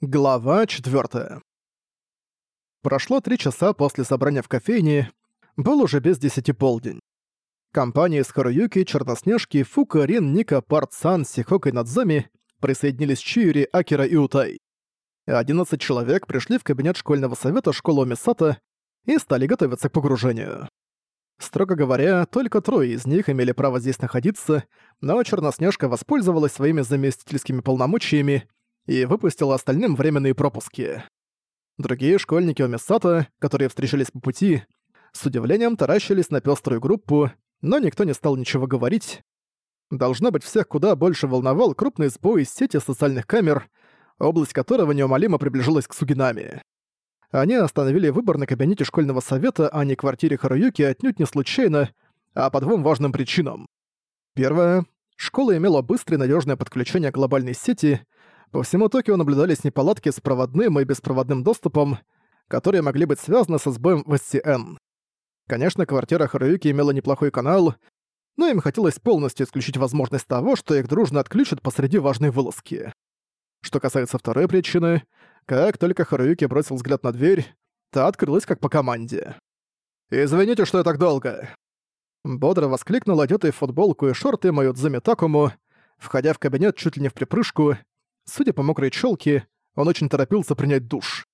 Глава 4. Прошло три часа после собрания в кофейне, был уже без десяти полдень. Компании из Харуюки, Черноснежки, Фука, Рин, Ника, Парт, Сан, Сихока и Надзами присоединились Чиури, Акера и Утай. 11 человек пришли в кабинет школьного совета школы Мисата и стали готовиться к погружению. Строго говоря, только трое из них имели право здесь находиться, но Черноснежка воспользовалась своими заместительскими полномочиями и выпустила остальным временные пропуски. Другие школьники Омисата, которые встречались по пути, с удивлением таращились на пеструю группу, но никто не стал ничего говорить. Должно быть, всех куда больше волновал крупный сбой из сети социальных камер, область которого неумолимо приближалась к Сугинами. Они остановили выбор на кабинете школьного совета, а не квартире Харуюки отнюдь не случайно, а по двум важным причинам. Первое. Школа имела быстрое и надёжное подключение к глобальной сети — по всему Токио наблюдались неполадки с проводным и беспроводным доступом, которые могли быть связаны со сбоем в SCN. Конечно, квартира Харуюки имела неплохой канал, но им хотелось полностью исключить возможность того, что их дружно отключат посреди важной вылазки. Что касается второй причины, как только Харуюки бросил взгляд на дверь, та открылась как по команде. «Извините, что я так долго!» Бодро воскликнул одетый в футболку и шорты Майодзуми Такому, входя в кабинет чуть ли не в припрыжку, Судя по мокрой челке, он очень торопился принять душ.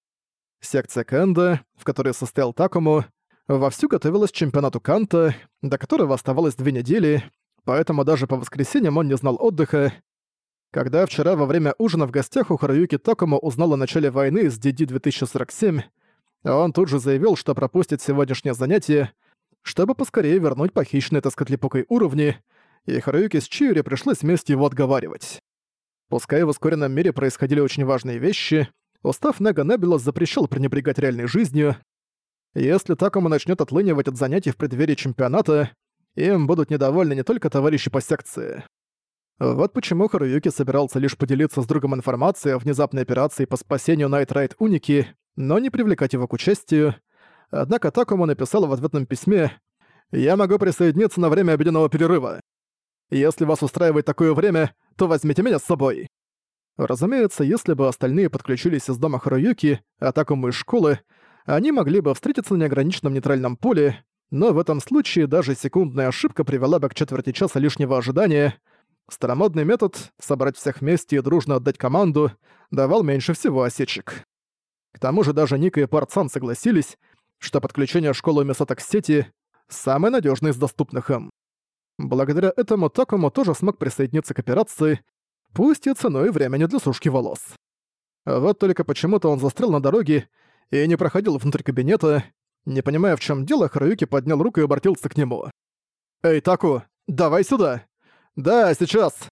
Секция Кэнда, в которой состоял Такому, вовсю готовилась к чемпионату Канта, до которого оставалось две недели, поэтому даже по воскресеньям он не знал отдыха. Когда вчера во время ужина в гостях у Харуюки Такому узнал о начале войны с DD-2047, он тут же заявил, что пропустит сегодняшнее занятие, чтобы поскорее вернуть похищенные тоскотлепокой уровни, и Харуюки с Чиури пришлось вместе его отговаривать. Пускай в ускоренном мире происходили очень важные вещи, устав Нега Небулас запрещал пренебрегать реальной жизнью. Если Такому начнет отлынивать от занятий в преддверии чемпионата, им будут недовольны не только товарищи по секции. Вот почему Харуюки собирался лишь поделиться с другом информацией о внезапной операции по спасению Найтрайт Уники, но не привлекать его к участию. Однако Такому написал в ответном письме «Я могу присоединиться на время обеденного перерыва. Если вас устраивает такое время, то возьмите меня с собой». Разумеется, если бы остальные подключились из дома Харуюки, а Такому из школы, они могли бы встретиться на неограниченном нейтральном поле, но в этом случае даже секундная ошибка привела бы к четверти часа лишнего ожидания. Старомодный метод — собрать всех вместе и дружно отдать команду — давал меньше всего осечек. К тому же даже Ника и Парцан согласились, что подключение школы Мисата к сети — самый надежный из доступных им. Благодаря этому Такому тоже смог присоединиться к операции, пусть и ценой времени для сушки волос. Вот только почему-то он застрял на дороге и не проходил внутрь кабинета. Не понимая, в чем дело, Харуюки поднял руку и обратился к нему. «Эй, Таку, давай сюда!» «Да, сейчас!»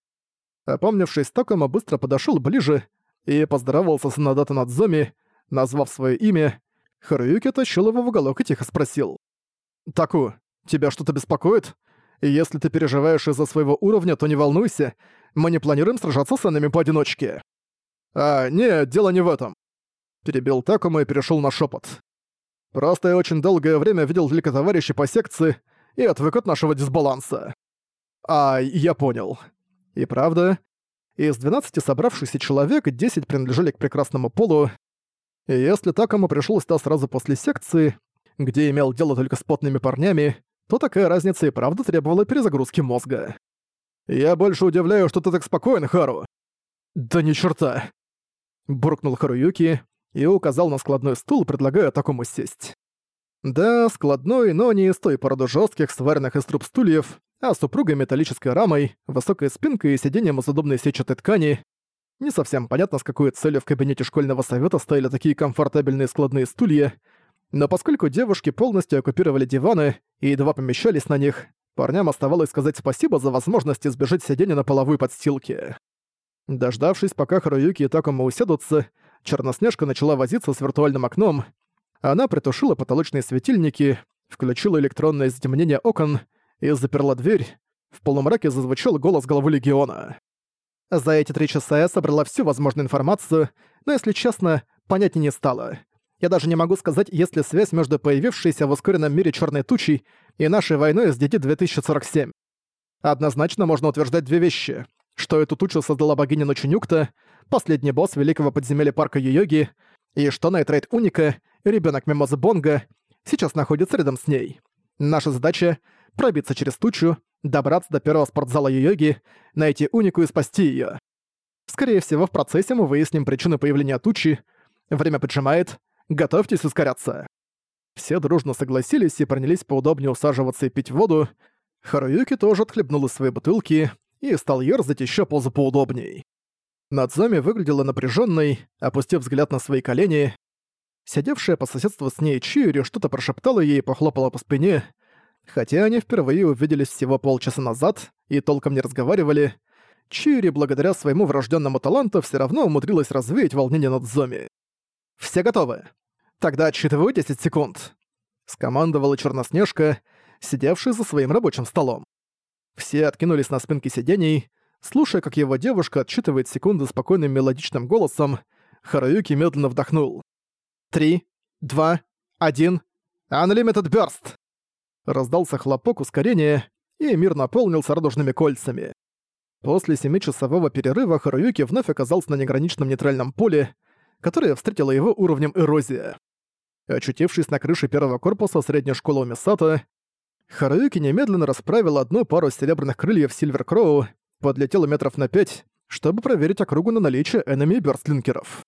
Опомнившись, Такому быстро подошел ближе и поздоровался с Надата Надзоми, назвав свое имя. Харуюки тащил его в уголок и тихо спросил. «Таку, тебя что-то беспокоит? Если ты переживаешь из-за своего уровня, то не волнуйся, мы не планируем сражаться с энами поодиночке. А, нет, дело не в этом. Перебил Такому и перешел на шепот. Просто я очень долгое время видел только товарищей по секции и отвык от нашего дисбаланса. А, я понял. И правда, из 12 собравшихся человек 10 принадлежали к прекрасному полу, и если Такому пришел сюда сразу после секции, где имел дело только с потными парнями, то такая разница и правда требовала перезагрузки мозга. «Я больше удивляю, что ты так спокоен, Хару!» «Да ни черта!» Буркнул Харуюки и указал на складной стул, предлагая такому сесть. Да, складной, но не из той породы жестких, сваренных из труб стульев, а с упругой металлической рамой, высокой спинкой и сиденьем из удобной сетчатой ткани. Не совсем понятно, с какой целью в кабинете школьного совета стояли такие комфортабельные складные стулья, но поскольку девушки полностью оккупировали диваны и едва помещались на них, парням оставалось сказать спасибо за возможность избежать сидения на половой подстилке. Дождавшись, пока Харуюки и Такума усядутся, Черноснежка начала возиться с виртуальным окном. Она притушила потолочные светильники, включила электронное затемнение окон и заперла дверь. В полумраке зазвучал голос главы Легиона. За эти три часа я собрала всю возможную информацию, но, если честно, понятнее не стало. Я даже не могу сказать, есть ли связь между появившейся в ускоренном мире черной тучей и нашей войной с DD-2047. Однозначно можно утверждать две вещи. что эту тучу создала богиня Ночинюкта, последний босс великого подземелья парка Йоги, и что Найтрейд Уника, ребенок Мимозы Бонга, сейчас находится рядом с ней. Наша задача — пробиться через тучу, добраться до первого спортзала Йоги, найти Унику и спасти ее. Скорее всего, в процессе мы выясним причину появления тучи. Время поджимает. Готовьтесь ускоряться. Все дружно согласились и принялись поудобнее усаживаться и пить воду. Харуюки тоже отхлебнул из своей бутылки и стал ёрзать ещё ползу поудобней. Надзоми выглядела напряженной, опустив взгляд на свои колени. Сидевшая по соседству с ней Чиури что-то прошептала ей и похлопала по спине. Хотя они впервые увиделись всего полчаса назад и толком не разговаривали, Чиури благодаря своему врожденному таланту все равно умудрилась развеять волнение над Зоми. «Все готовы? Тогда отсчитываю 10 секунд», — скомандовала Черноснежка, сидевшая за своим рабочим столом. Все откинулись на спинки сидений, слушая, как его девушка отсчитывает секунды спокойным мелодичным голосом, Харуюки медленно вдохнул. «Три, два, один, Unlimited Burst!» Раздался хлопок ускорения, и мир наполнился радужными кольцами. После семичасового перерыва Харуюки вновь оказался на неграничном нейтральном поле, которое встретило его уровнем эрозия. Очутившись на крыше первого корпуса средней школы Умисата, Харуюки немедленно расправил одну пару серебряных крыльев Сильвер Кроу, подлетел метров на пять, чтобы проверить округу на наличие энеми бёрстлинкеров.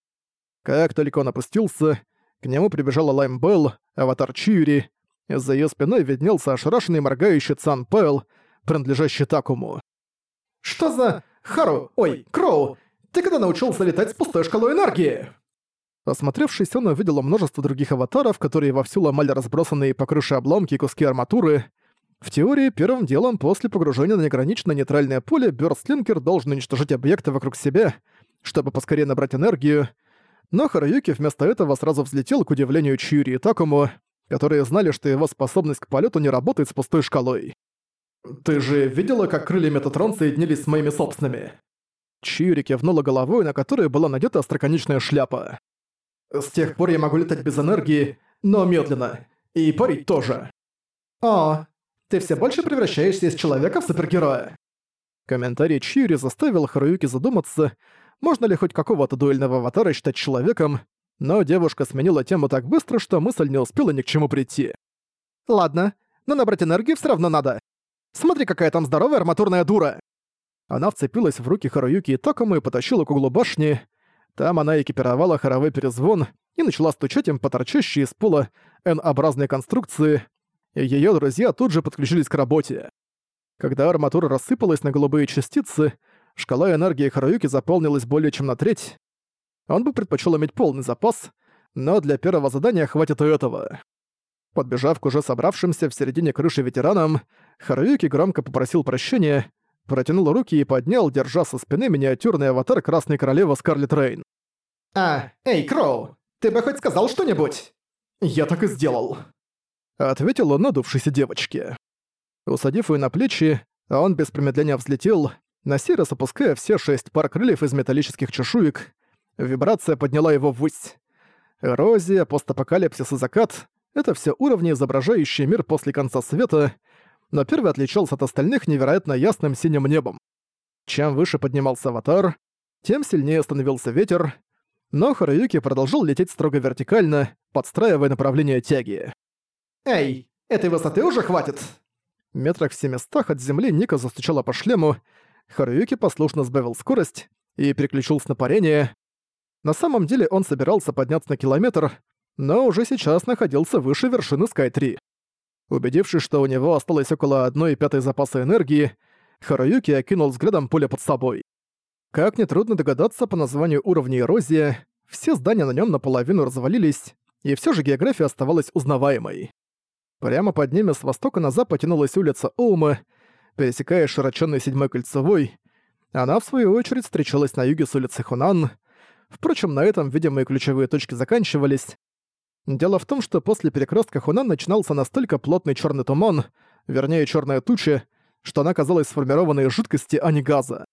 Как только он опустился, к нему прибежала Лайм Белл, аватар Чиури, за её спиной виднелся ошарашенный моргающий Цан Пэл, принадлежащий Такому. «Что за... Хару... Ой, Кроу! Ты когда научился летать с пустой шкалой энергии?» Осмотревшись, он увидел множество других аватаров, которые вовсю ломали разбросанные по крыше обломки и куски арматуры. В теории, первым делом после погружения на неграничное нейтральное поле Бёрстлинкер должен уничтожить объекты вокруг себя, чтобы поскорее набрать энергию, но Харуюки вместо этого сразу взлетел к удивлению Чьюри и Такому, которые знали, что его способность к полету не работает с пустой шкалой. «Ты же видела, как крылья Метатрон соединились с моими собственными?» Чьюри кивнула головой, на которой была надета остроконечная шляпа. «С тех пор я могу летать без энергии, но медленно. И парить тоже». «О, ты все больше превращаешься из человека в супергероя». Комментарий Чьюри заставил Харуюки задуматься, можно ли хоть какого-то дуэльного аватара считать человеком, но девушка сменила тему так быстро, что мысль не успела ни к чему прийти. «Ладно, но набрать энергию все равно надо. Смотри, какая там здоровая арматурная дура!» Она вцепилась в руки Харуюки и Токому и потащила к углу башни. Там она экипировала хоровой перезвон и начала стучать им по торчащей из пола N-образной конструкции, и её друзья тут же подключились к работе. Когда арматура рассыпалась на голубые частицы, шкала энергии Харуюки заполнилась более чем на треть. Он бы предпочел иметь полный запас, но для первого задания хватит и этого. Подбежав к уже собравшимся в середине крыши ветеранам, Харуюки громко попросил прощения, протянул руки и поднял, держа со спины миниатюрный аватар Красной Королевы Скарлетт Рейн. «А, эй, Кроу, ты бы хоть сказал что-нибудь?» «Я так и сделал», — ответил он надувшейся девочке. Усадив ее на плечи, он без промедления взлетел, на сей раз опуская все шесть пар крыльев из металлических чешуек. Вибрация подняла его ввысь. Эрозия, постапокалипсис и закат — это все уровни, изображающие мир после конца света, но первый отличался от остальных невероятно ясным синим небом. Чем выше поднимался аватар, тем сильнее становился ветер, но Харуюки продолжил лететь строго вертикально, подстраивая направление тяги. «Эй, этой высоты уже хватит!» Метрах в семистах от земли Ника застучала по шлему, Харуюки послушно сбавил скорость и переключился на парение. На самом деле он собирался подняться на километр, но уже сейчас находился выше вершины Sky-3. Убедившись, что у него осталось около 1 пятой запаса энергии, Харуюки окинул взглядом поле под собой. Как нетрудно догадаться по названию уровня эрозия, все здания на нем наполовину развалились, и все же география оставалась узнаваемой. Прямо под ними с востока на запад тянулась улица Оума, пересекая широченный седьмой кольцевой. Она, в свою очередь, встречалась на юге с улицы Хунан. Впрочем, на этом видимые ключевые точки заканчивались, Дело в том, что после перекрестка Хунан начинался настолько плотный черный туман, вернее черная туча, что она казалась сформированной из жидкости, а не газа.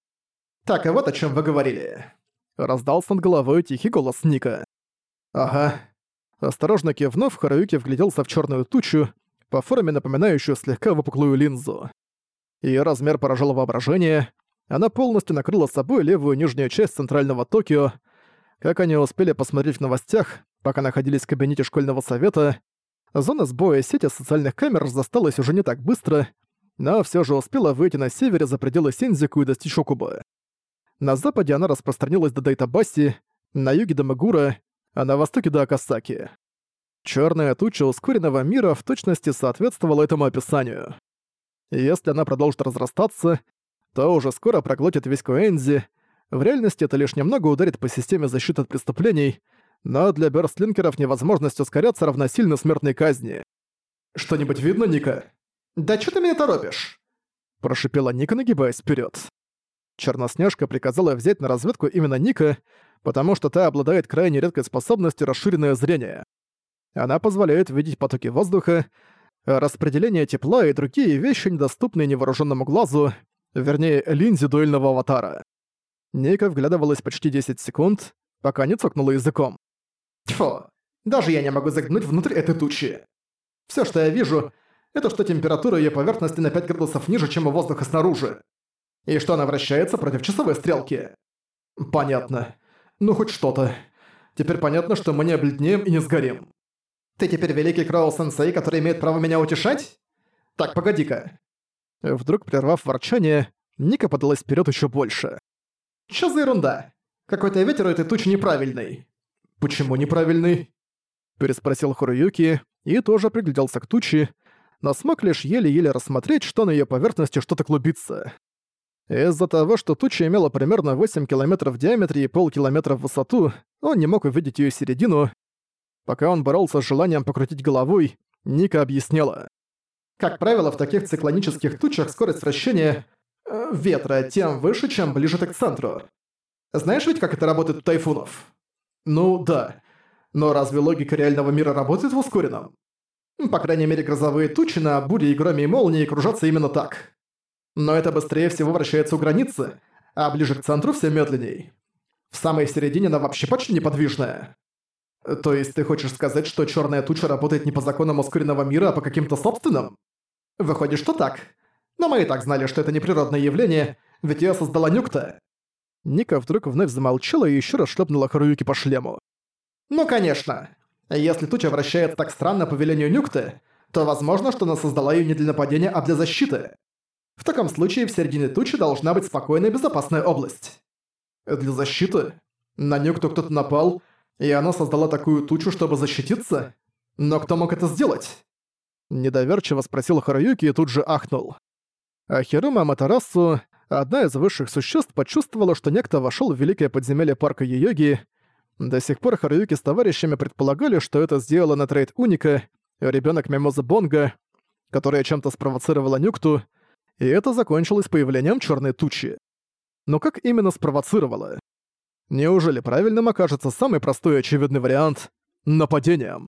«Так, и вот о чем вы говорили», — раздался над головой тихий голос Ника. «Ага». Осторожно кивнув, Харуюки вгляделся в черную тучу, по форме напоминающую слегка выпуклую линзу. Ее размер поражал воображение. Она полностью накрыла собой левую нижнюю часть центрального Токио. Как они успели посмотреть в новостях, пока находились в кабинете школьного совета, зона сбоя сети социальных камер засталась уже не так быстро, но все же успела выйти на севере за пределы Сензику и достичь Окуба. На западе она распространилась до Дайтабаси, на юге до Магура, а на востоке до Акасаки. Черная туча ускоренного мира в точности соответствовала этому описанию. если она продолжит разрастаться, то уже скоро проглотит весь Куэнзи. В реальности это лишь немного ударит по системе защиты от преступлений, но для бёрстлинкеров невозможность ускоряться равносильно смертной казни. «Что-нибудь видно, Ника?» «Да что ты меня торопишь?» Прошипела Ника, нагибаясь вперед. Черноснежка приказала взять на разведку именно Ника, потому что та обладает крайне редкой способностью расширенное зрение. Она позволяет видеть потоки воздуха, распределение тепла и другие вещи, недоступные невооруженному глазу, вернее, линзе дуэльного аватара. Ника вглядывалась почти 10 секунд, пока не цокнула языком. Тьфу, даже я не могу заглянуть внутрь этой тучи. Все, что я вижу, это что температура ее поверхности на 5 градусов ниже, чем у воздуха снаружи. И что она вращается против часовой стрелки. Понятно. Ну хоть что-то. Теперь понятно, что мы не обледнеем и не сгорим. Ты теперь великий Кроу-сенсей, который имеет право меня утешать? Так, погоди-ка. Вдруг, прервав ворчание, Ника подалась вперед еще больше. Чё за ерунда? Какой-то ветер у этой тучи неправильный. Почему неправильный? Переспросил Хоруюки и тоже пригляделся к туче, но смог лишь еле-еле рассмотреть, что на ее поверхности что-то клубится. Из-за того, что туча имела примерно 8 километров в диаметре и полкилометра в высоту, он не мог увидеть ее середину. Пока он боролся с желанием покрутить головой, Ника объясняла. Как правило, в таких циклонических тучах скорость вращения э, ветра тем выше, чем ближе к центру. Знаешь ведь, как это работает у тайфунов? Ну да. Но разве логика реального мира работает в ускоренном? По крайней мере, грозовые тучи на буре и громе и молнии кружатся именно так. Но это быстрее всего вращается у границы, а ближе к центру все медленней. В самой середине она вообще почти неподвижная. То есть ты хочешь сказать, что черная туча работает не по законам ускоренного мира, а по каким-то собственным? Выходит, что так. Но мы и так знали, что это не природное явление, ведь её создала Нюкта. Ника вдруг вновь замолчала и еще раз шлепнула Харуюки по шлему. Ну конечно. Если туча вращается так странно по велению Нюкты, то возможно, что она создала её не для нападения, а для защиты. В таком случае в середине тучи должна быть спокойная безопасная область. Для защиты? На Нюкту кто-то напал, и она создала такую тучу, чтобы защититься? Но кто мог это сделать? Недоверчиво спросил Хараюки и тут же ахнул. А Хирума Матарасу, одна из высших существ, почувствовала, что некто вошел в великое подземелье парка Йоги. До сих пор Хараюки с товарищами предполагали, что это сделала на трейд Уника, ребенок Мимоза Бонга, которая чем-то спровоцировала Нюкту, и это закончилось появлением черной тучи. Но как именно спровоцировала? Неужели правильным окажется самый простой и очевидный вариант — нападением?